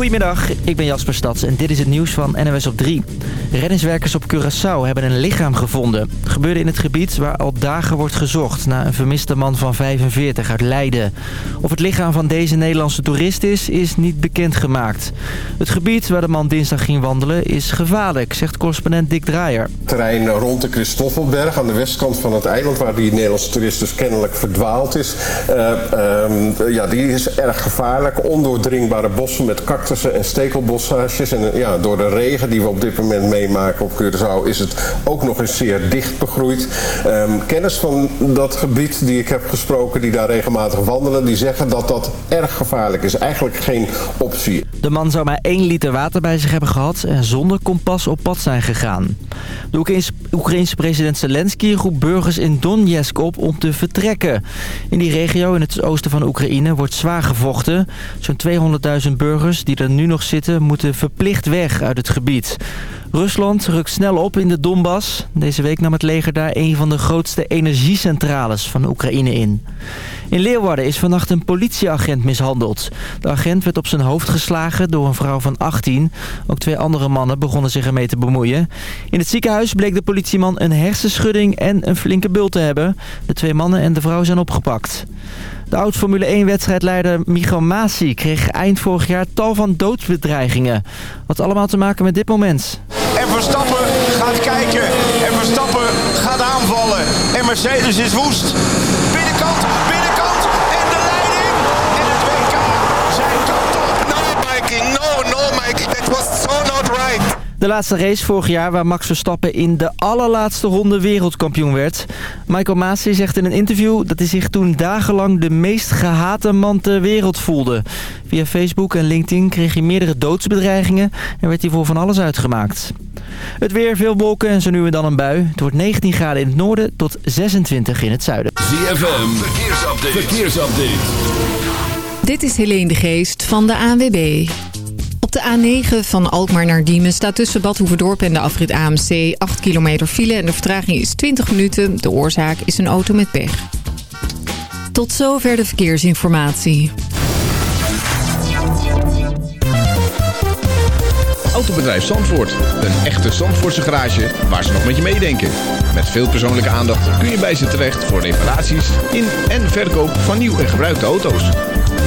Goedemiddag, ik ben Jasper Stads en dit is het nieuws van NWS op 3. Reddingswerkers op Curaçao hebben een lichaam gevonden. Gebeurde in het gebied waar al dagen wordt gezocht... naar een vermiste man van 45 uit Leiden. Of het lichaam van deze Nederlandse toerist is, is niet bekendgemaakt. Het gebied waar de man dinsdag ging wandelen is gevaarlijk, zegt correspondent Dick Draaier. Terrein rond de Christoffelberg aan de westkant van het eiland... waar die Nederlandse toerist dus kennelijk verdwaald is... Uh, uh, ja, die is erg gevaarlijk. Ondoordringbare bossen met en stekelbossages. En ja, door de regen die we op dit moment meemaken op Curaçao... is het ook nog eens zeer dicht begroeid. Um, kennis van dat gebied die ik heb gesproken, die daar regelmatig wandelen... die zeggen dat dat erg gevaarlijk is. Eigenlijk geen optie. De man zou maar 1 liter water bij zich hebben gehad... en zonder kompas op pad zijn gegaan. De Oekraïense president Zelensky roept burgers in Donetsk op om te vertrekken. In die regio in het oosten van Oekraïne wordt zwaar gevochten. Zo'n 200.000 burgers die er nu nog zitten moeten verplicht weg uit het gebied. Rusland rukt snel op in de Donbass. Deze week nam het leger daar een van de grootste energiecentrales van Oekraïne in. In Leeuwarden is vannacht een politieagent mishandeld. De agent werd op zijn hoofd geslagen door een vrouw van 18. Ook twee andere mannen begonnen zich ermee te bemoeien. In het ziekenhuis bleek de politieman een hersenschudding en een flinke bult te hebben. De twee mannen en de vrouw zijn opgepakt. De oud-Formule 1-wedstrijdleider Michael Masi kreeg eind vorig jaar tal van doodsbedreigingen. Wat allemaal te maken met dit moment. En Verstappen gaat kijken. En Verstappen gaat aanvallen. En Mercedes is woest. De laatste race vorig jaar waar Max Verstappen in de allerlaatste ronde wereldkampioen werd. Michael Masi zegt in een interview dat hij zich toen dagenlang de meest gehate man ter wereld voelde. Via Facebook en LinkedIn kreeg hij meerdere doodsbedreigingen en werd hij voor van alles uitgemaakt. Het weer, veel wolken en zo nu en dan een bui. Het wordt 19 graden in het noorden tot 26 in het zuiden. ZFM, verkeersupdate. verkeersupdate. Dit is Helene de Geest van de ANWB. Op de A9 van Alkmaar naar Diemen staat tussen Bad Hoeverdorp en de afrit AMC 8 kilometer file en de vertraging is 20 minuten. De oorzaak is een auto met pech. Tot zover de verkeersinformatie. Autobedrijf Zandvoort. Een echte Zandvoortse garage waar ze nog met je meedenken. Met veel persoonlijke aandacht kun je bij ze terecht voor reparaties in en verkoop van nieuw en gebruikte auto's.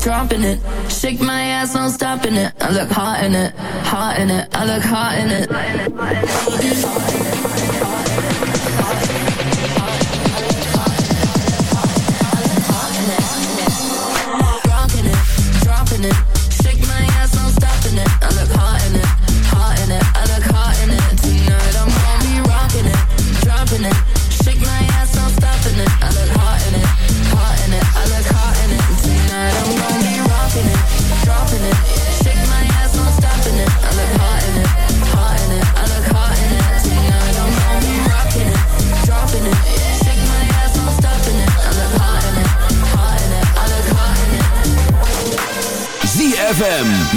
dropping it. Shake my ass, no stopping it. I look hot in it, hot in it. I look hot in it.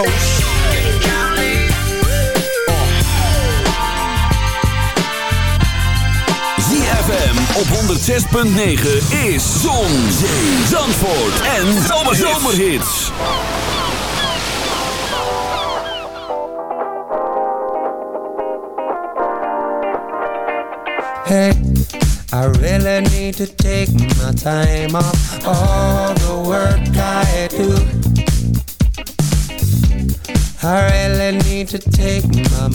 Coast. ZFM op 106.9 is Zon, Zee, Zandvoort en Zomerhits. Hey, I really need to take my time off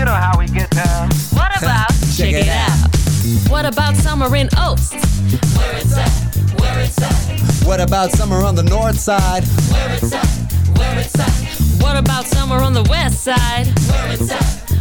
You know how we get down. What about? Check it out. What about summer in Oaks? Where it's at, where it's at. What about summer on the north side? Where it's at, where it's at. What about summer on the west side? Where it's at,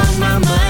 on my mind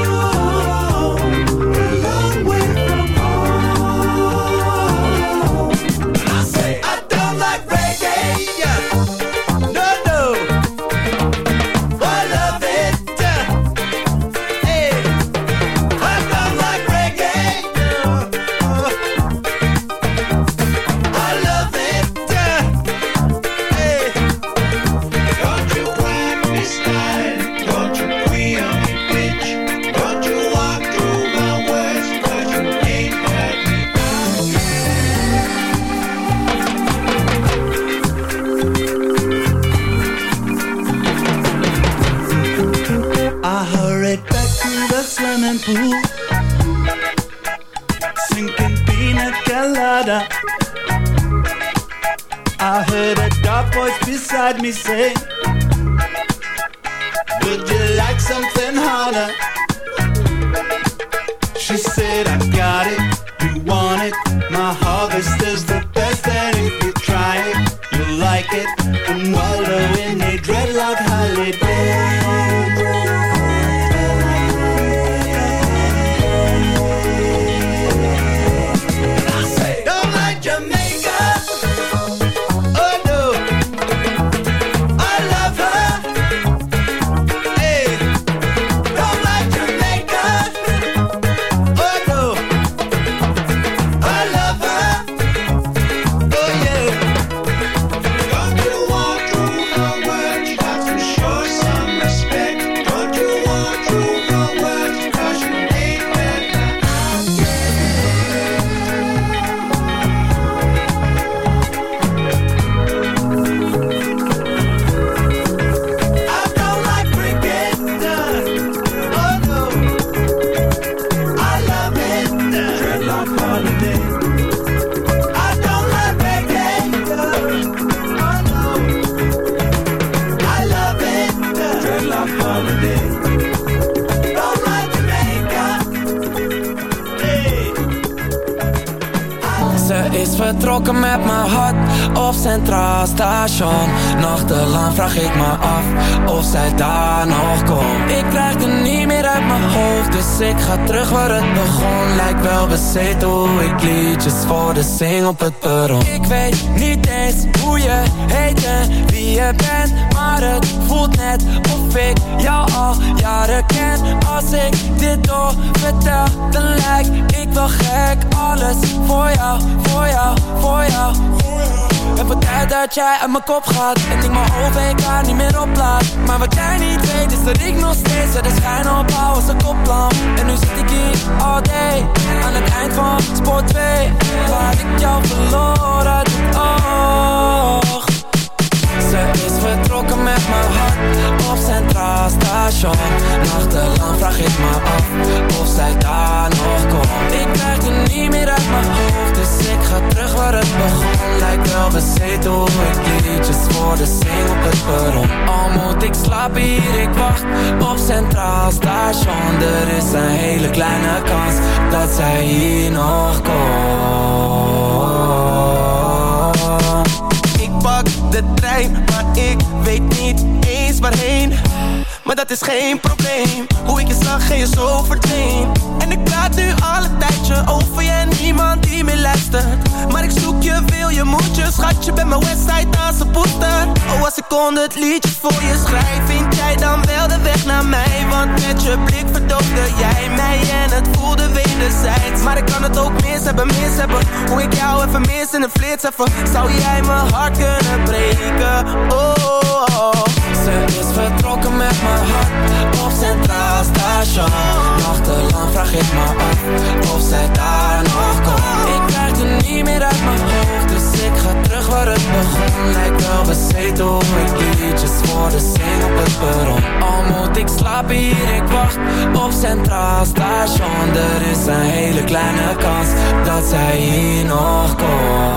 En ik mijn OVK niet meer oplaad. Maar wat jij niet weet is dat ik nog steeds Het schijn opbouw als een koplam. En nu zit ik hier all day Aan het eind van sport 2 Waar ik jou verloor uit het oog. Ze is vertrokken met mijn hart Op Centraal Station. Nachtenlang vraag ik me af Of zij daar nog komt. Ik krijg er niet meer uit mijn hoofd Dus ik ga terug waar het begon. Lijkt wel bezet door de op het perron Al moet ik slapen hier, ik wacht op Centraal Station. Er is een hele kleine kans dat zij hier nog komt. Ik pak de trein, maar ik weet niet eens waarheen. Maar dat is geen probleem, hoe ik je zag en je zo verdwenen. En praat nu al een tijdje over je en niemand die meer luistert Maar ik zoek je, wil je, moet je Schatje, bij mijn website als een poester Oh, als ik kon het liedje voor je schrijf Vind jij dan wel de weg naar mij? Want met je blik verdoofde jij mij En het voelde wederzijds Maar ik kan het ook mis hebben, mis hebben Hoe ik jou even mis in een flits even Zou jij mijn hart kunnen breken? Oh, oh, oh. Ze is vertrokken met mijn hart op Centraal Station Nachtelang vraag ik me of zij daar nog komt. Ik krijg het niet meer uit mijn hoofd, dus ik ga terug waar het begon. Lijkt wel bezeten hoe ik liedjes voor de zing op het perron. Al moet ik slapen hier, ik wacht op Centraal Station. Er is een hele kleine kans dat zij hier nog komt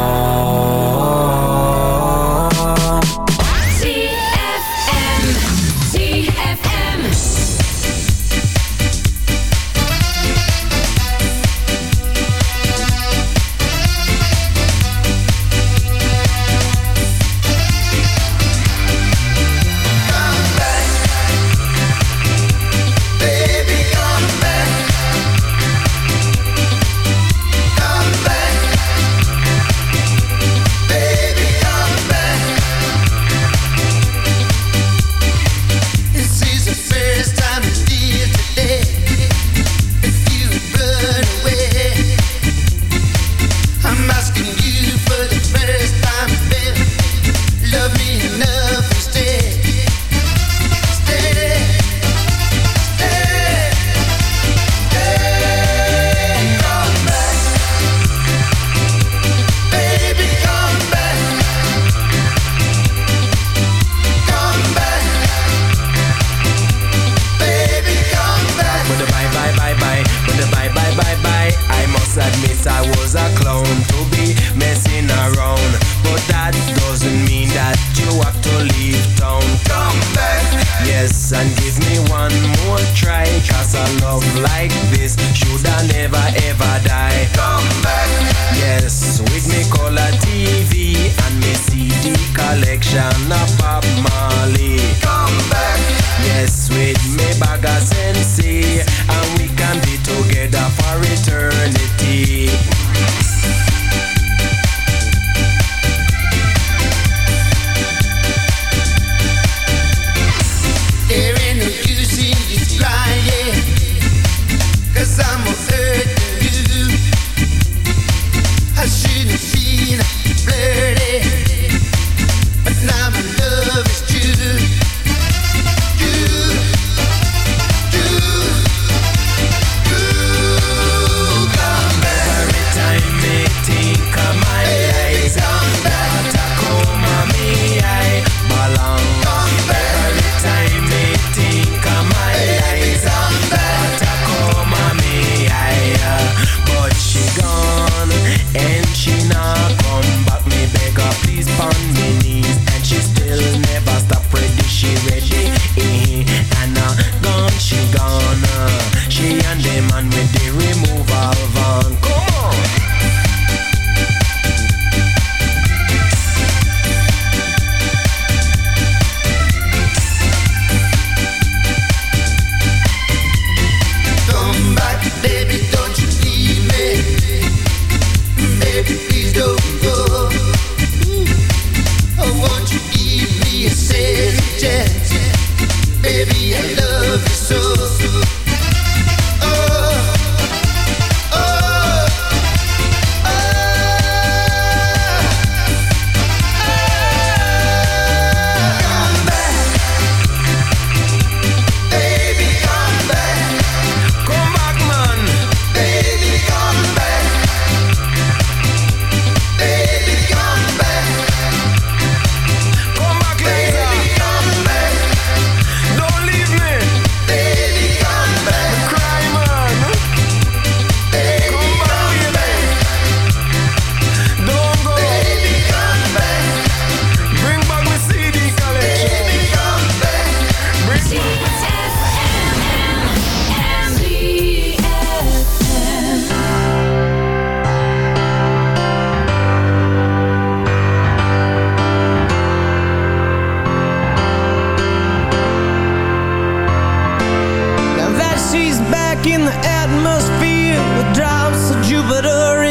in the atmosphere with drops of Jupiter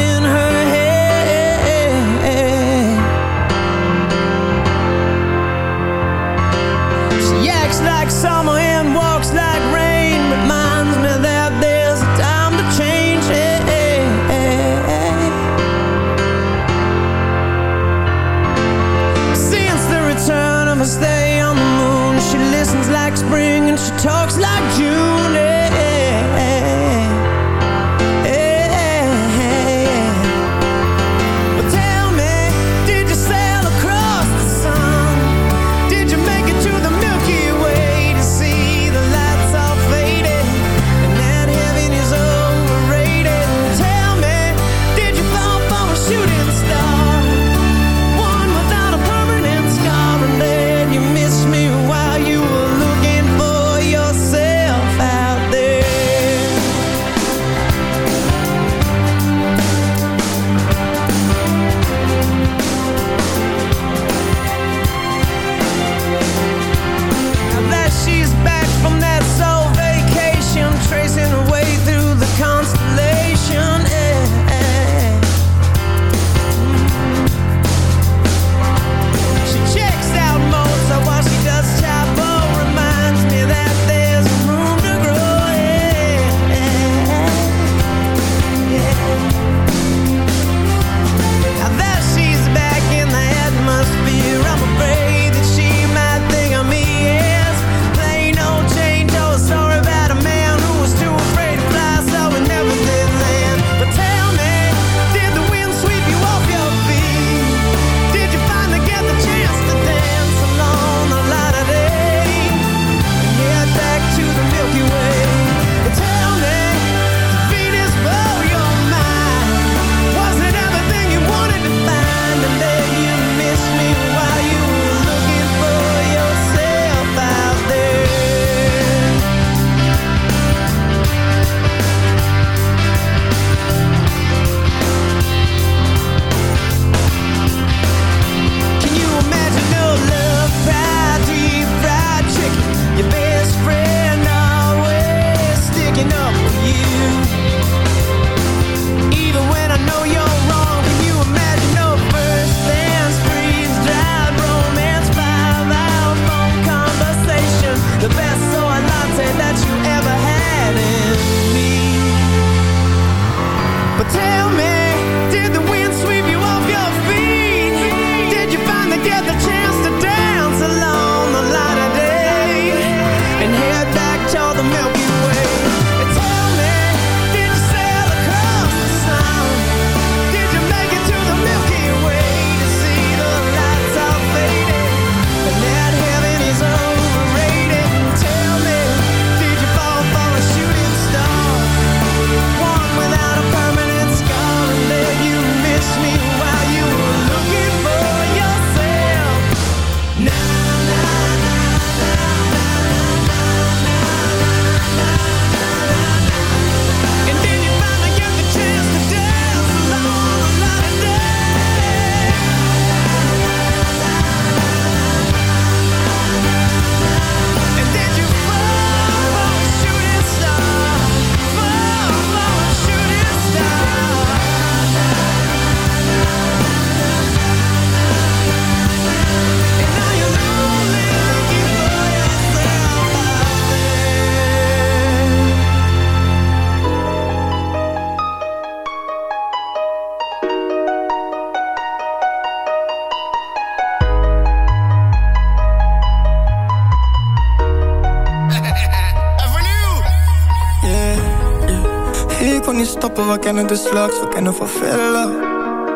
we kennen de slags, we kennen van villa.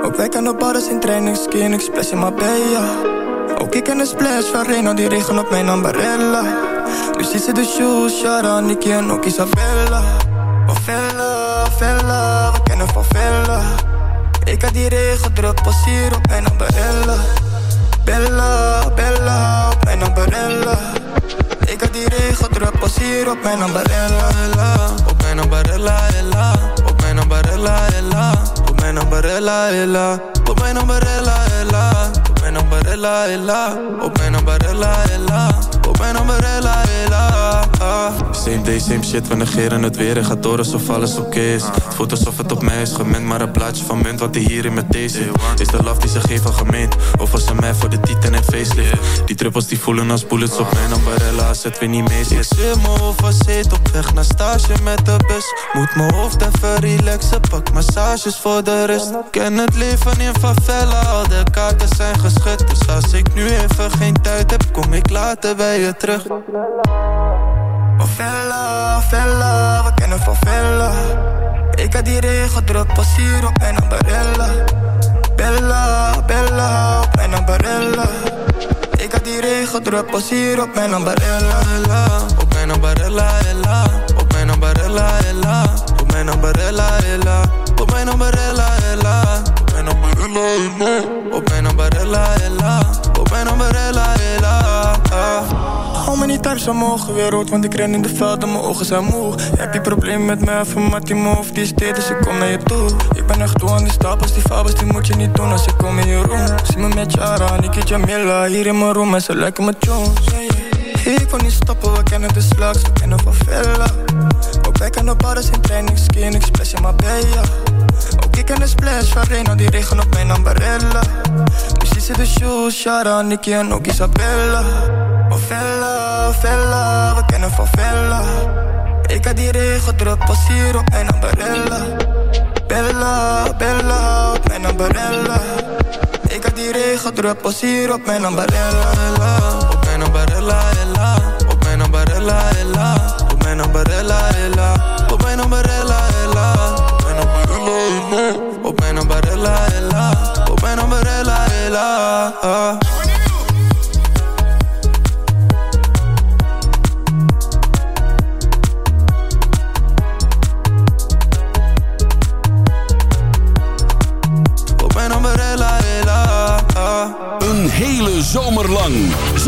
Ook wij kennen badders in training, skin, ik splash in mabella. Ook ik ken de splash van Reno, die regen op mijn ambarella. Nu ziet ze de shoes, Sharon Nicky en ook Isabella. Van villa, villa, we kennen van villa. Ik had die regen druk, pas hier op mijn ambarella. Bella, bella, op mijn ambarella. Ik had die regen druk, pas hier op mijn ambarella. Op mijn ambarella, ella mijn umbrella, ella. Con mijn umbrella, ella. Con mijn umbrella, ella. Con mijn umbrella, ella. Con mijn umbrella. Op mijn umbrella, ella. Same day, same shit, we negeren het weer En gaat door alsof alles oké is. Het voelt alsof het op mij is gemend Maar een plaatje van munt wat hij hier in met deze Is de love die ze geven gemeend? Of was ze mij voor de titan en facelift? Die druppels die voelen als bullets op mijn umbrella Als het weer niet mee zit. Ik zit me overzeet op weg naar stage met de bus? Moet mijn hoofd even relaxen Pak massages voor de rust. Ken het leven in favela Al de kaarten zijn geschud. Dus als ik nu even geen tijd heb Kom ik later bij je terug Favela, fella, we kennen van Vella. Ik had die regen druk, pas hier op mijn ambarella. Bella, Bella, op mijn ambarella. Ik had die regen druk, pas hier op mijn ambarella. Op mijn ambarella, ella Ambarella, ella Op mijn ambarella, ella Op mijn ambarella, ella Op mijn ambarella, ella Op mijn ambarella, ella Op mijn ambarella, ella Hou me niet thuis omhoog, weer rood, want ik ren in de veld en mijn ogen zijn moe. Heb je probleem met mij, van Mattie Move, die is dit, dus ik kom naar je toe. Ik ben echt toe aan die stapels, die fabels, die moet je niet doen als ik kom in je room. Zie me met Jara, Niki Jamila, hier in mijn room en ze lijken me Jones. Ik wil niet stoppen, we kennen de slags, we kennen van Vella. Ook wij kennen bars in training, skin, ik splash in Marbella. Ook ik ken de splash van Reno, die regen op mijn ambarella. Dus die de shoes, Shara, Nicky en ook Isabella. Oh Vella, Vella, we kennen van Vella. Ik had die regen druk, hier op mijn ambarella. Bella, Bella, op mijn ambarella. Ik had die regen druk, hier op mijn ambarella. Mijn ambarella, ella. Op